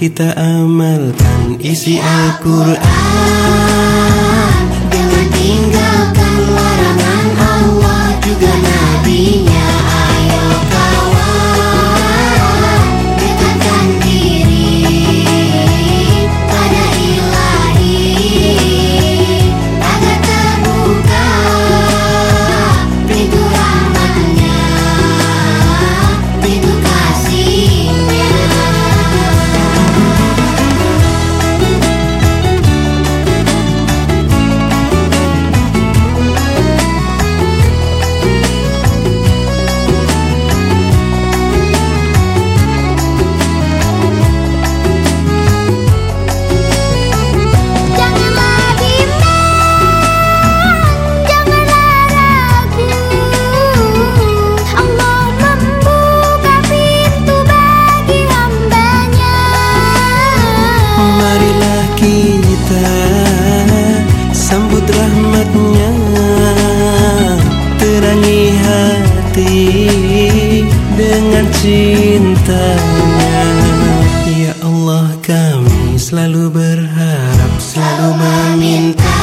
kita amalkan isi Al-Quran hati dengan cintanya. Ya Allah kami selalu berharap, selalu meminta